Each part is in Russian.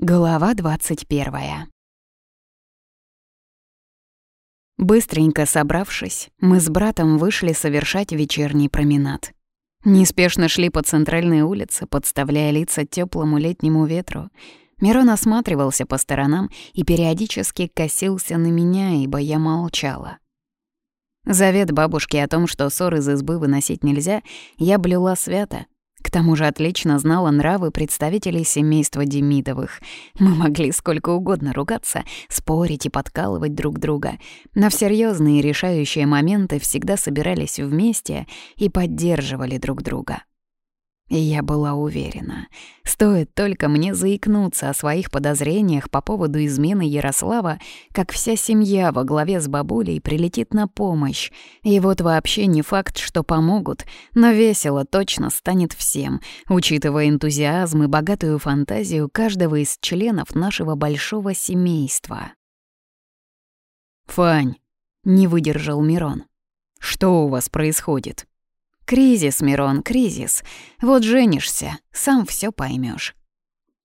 Глава 21 Быстренько собравшись, мы с братом вышли совершать вечерний променад. Неспешно шли по центральной улице, подставляя лица теплому летнему ветру. Мирон осматривался по сторонам и периодически косился на меня, ибо я молчала. Завет бабушки о том, что ссор из избы выносить нельзя, я блюла свято — к тому же отлично знала нравы представителей семейства Демидовых. Мы могли сколько угодно ругаться, спорить и подкалывать друг друга, но в серьёзные решающие моменты всегда собирались вместе и поддерживали друг друга. И я была уверена, стоит только мне заикнуться о своих подозрениях по поводу измены Ярослава, как вся семья во главе с бабулей прилетит на помощь. И вот вообще не факт, что помогут, но весело точно станет всем, учитывая энтузиазм и богатую фантазию каждого из членов нашего большого семейства. «Фань», — не выдержал Мирон, — «что у вас происходит?» Кризис, Мирон, кризис. Вот женишься, сам все поймешь.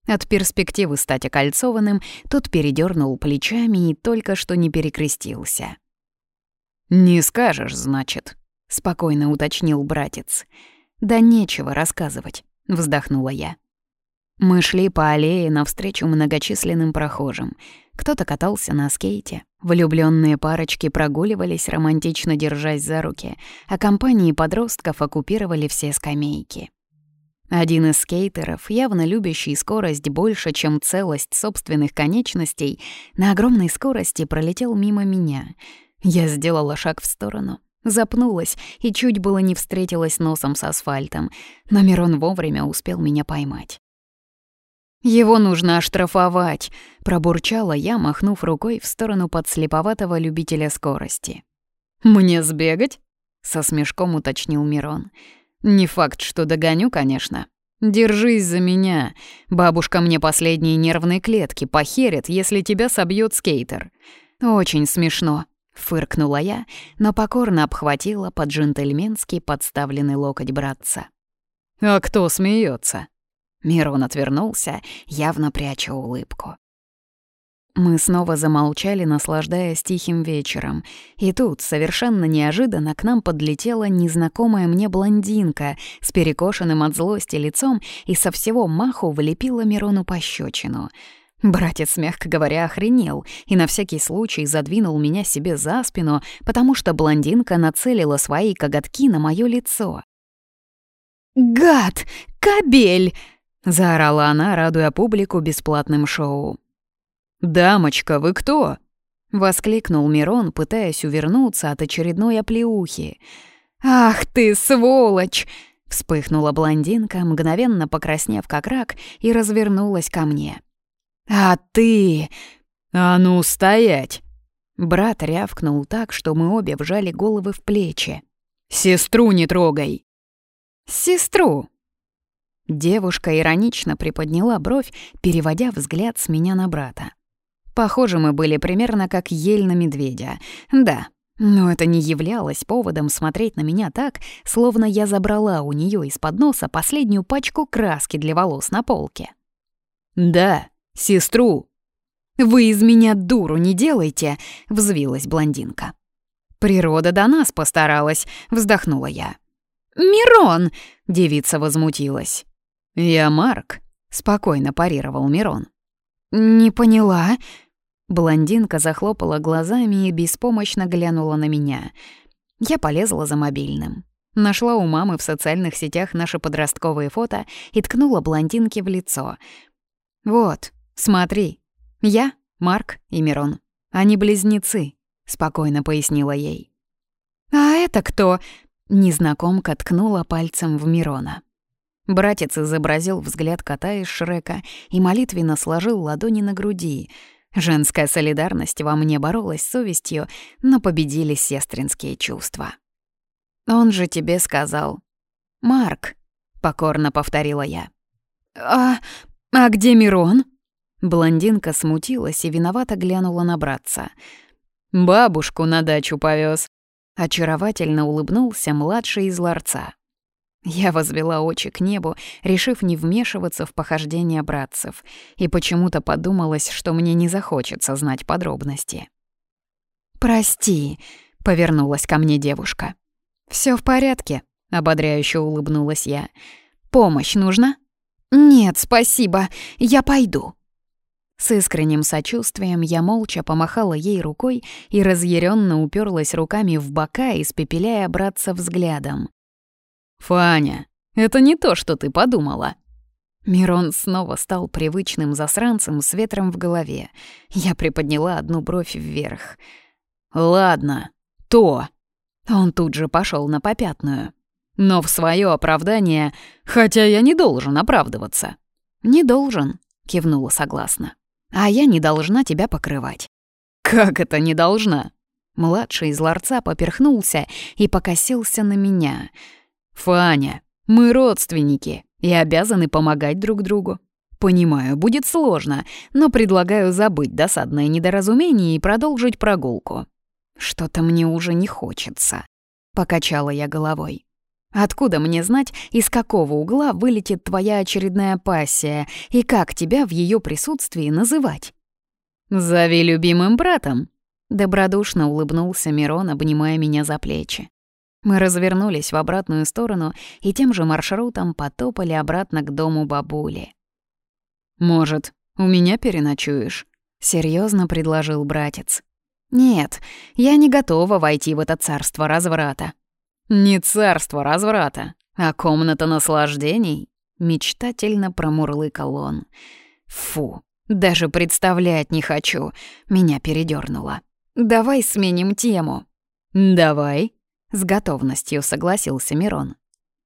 От перспективы стать окольцованным тот передернул плечами и только что не перекрестился. «Не скажешь, значит», — спокойно уточнил братец. «Да нечего рассказывать», — вздохнула я. Мы шли по аллее навстречу многочисленным прохожим. Кто-то катался на скейте, влюбленные парочки прогуливались, романтично держась за руки, а компании подростков оккупировали все скамейки. Один из скейтеров, явно любящий скорость больше, чем целость собственных конечностей, на огромной скорости пролетел мимо меня. Я сделала шаг в сторону, запнулась и чуть было не встретилась носом с асфальтом, но Мирон вовремя успел меня поймать. «Его нужно оштрафовать», — пробурчала я, махнув рукой в сторону подслеповатого любителя скорости. «Мне сбегать?» — со смешком уточнил Мирон. «Не факт, что догоню, конечно. Держись за меня. Бабушка мне последние нервные клетки похерит, если тебя собьет скейтер». «Очень смешно», — фыркнула я, но покорно обхватила по-джентльменски подставленный локоть братца. «А кто смеется? Мирон отвернулся, явно пряча улыбку. Мы снова замолчали, наслаждаясь тихим вечером. И тут, совершенно неожиданно, к нам подлетела незнакомая мне блондинка с перекошенным от злости лицом и со всего маху влепила Мирону пощечину. Братец, мягко говоря, охренел и на всякий случай задвинул меня себе за спину, потому что блондинка нацелила свои коготки на моё лицо. «Гад! Кабель!» — заорала она, радуя публику бесплатным шоу. «Дамочка, вы кто?» — воскликнул Мирон, пытаясь увернуться от очередной оплеухи. «Ах ты, сволочь!» — вспыхнула блондинка, мгновенно покраснев как рак, и развернулась ко мне. «А ты...» «А ну, стоять!» Брат рявкнул так, что мы обе вжали головы в плечи. «Сестру не трогай!» «Сестру!» Девушка иронично приподняла бровь, переводя взгляд с меня на брата. Похоже, мы были примерно как ель на медведя. Да, но это не являлось поводом смотреть на меня так, словно я забрала у нее из-под носа последнюю пачку краски для волос на полке. «Да, сестру!» «Вы из меня дуру не делайте!» — взвилась блондинка. «Природа до нас постаралась», — вздохнула я. «Мирон!» — девица возмутилась. «Я Марк», — спокойно парировал Мирон. «Не поняла». Блондинка захлопала глазами и беспомощно глянула на меня. Я полезла за мобильным. Нашла у мамы в социальных сетях наши подростковые фото и ткнула блондинке в лицо. «Вот, смотри. Я, Марк и Мирон. Они близнецы», — спокойно пояснила ей. «А это кто?» — незнакомка ткнула пальцем в Мирона. Братец изобразил взгляд кота из Шрека и молитвенно сложил ладони на груди. Женская солидарность во мне боролась с совестью, но победили сестринские чувства. «Он же тебе сказал». «Марк», — покорно повторила я. «А... а где Мирон?» Блондинка смутилась и виновато глянула на братца. «Бабушку на дачу повез. Очаровательно улыбнулся младший из ларца. Я возвела очи к небу, решив не вмешиваться в похождения братцев, и почему-то подумалось, что мне не захочется знать подробности. «Прости», — повернулась ко мне девушка. Все в порядке», — ободряюще улыбнулась я. «Помощь нужна?» «Нет, спасибо, я пойду». С искренним сочувствием я молча помахала ей рукой и разъяренно уперлась руками в бока, испепеляя братца взглядом. «Фаня, это не то, что ты подумала». Мирон снова стал привычным засранцем с ветром в голове. Я приподняла одну бровь вверх. «Ладно, то». Он тут же пошел на попятную. «Но в свое оправдание, хотя я не должен оправдываться». «Не должен», — кивнула согласно. «А я не должна тебя покрывать». «Как это не должна?» Младший из ларца поперхнулся и покосился на меня — «Фаня, мы родственники и обязаны помогать друг другу. Понимаю, будет сложно, но предлагаю забыть досадное недоразумение и продолжить прогулку». «Что-то мне уже не хочется», — покачала я головой. «Откуда мне знать, из какого угла вылетит твоя очередная пассия и как тебя в ее присутствии называть?» «Зови любимым братом», — добродушно улыбнулся Мирон, обнимая меня за плечи. Мы развернулись в обратную сторону и тем же маршрутом потопали обратно к дому бабули. «Может, у меня переночуешь?» — серьезно предложил братец. «Нет, я не готова войти в это царство разврата». «Не царство разврата, а комната наслаждений», — мечтательно промурлыкал он. «Фу, даже представлять не хочу», — меня передёрнуло. «Давай сменим тему». «Давай», с готовностью согласился Мирон.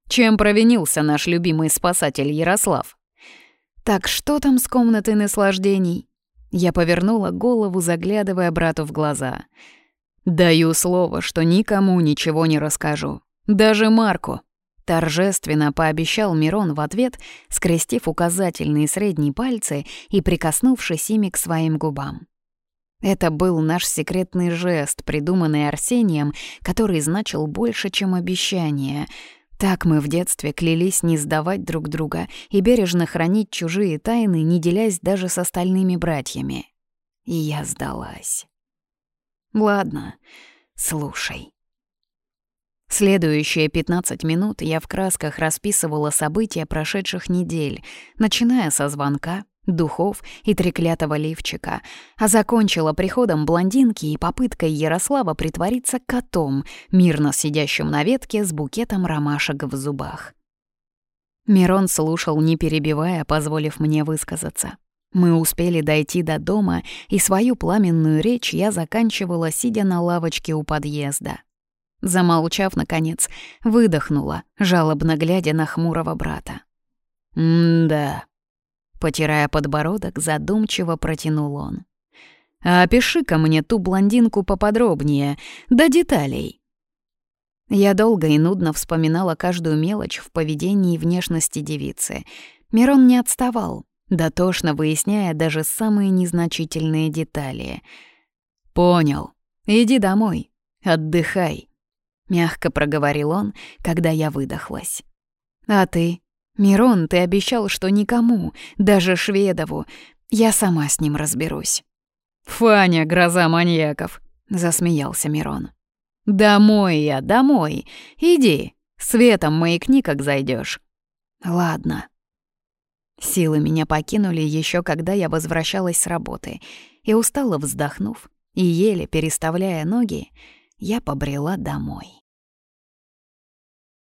Чем провинился наш любимый спасатель Ярослав? Так что там с комнатой наслаждений? Я повернула голову, заглядывая брату в глаза. Даю слово, что никому ничего не расскажу. Даже Марку. Торжественно пообещал Мирон в ответ, скрестив указательные и средние пальцы и прикоснувшись ими к своим губам. Это был наш секретный жест, придуманный Арсением, который значил больше, чем обещание. Так мы в детстве клялись не сдавать друг друга и бережно хранить чужие тайны, не делясь даже с остальными братьями. И я сдалась. Ладно, слушай. Следующие 15 минут я в красках расписывала события прошедших недель, начиная со звонка, духов и треклятого лифчика, а закончила приходом блондинки и попыткой Ярослава притвориться котом, мирно сидящим на ветке с букетом ромашек в зубах. Мирон слушал, не перебивая, позволив мне высказаться. Мы успели дойти до дома, и свою пламенную речь я заканчивала, сидя на лавочке у подъезда. Замолчав, наконец, выдохнула, жалобно глядя на хмурого брата. «М-да», Потирая подбородок, задумчиво протянул он. «А опиши-ка мне ту блондинку поподробнее, до деталей». Я долго и нудно вспоминала каждую мелочь в поведении и внешности девицы. Мирон не отставал, дотошно выясняя даже самые незначительные детали. «Понял. Иди домой. Отдыхай», — мягко проговорил он, когда я выдохлась. «А ты?» «Мирон, ты обещал, что никому, даже Шведову. Я сама с ним разберусь». «Фаня, гроза маньяков», — засмеялся Мирон. «Домой я, домой. Иди, светом маякни, как зайдешь. «Ладно». Силы меня покинули еще когда я возвращалась с работы, и устало вздохнув и еле переставляя ноги, я побрела домой.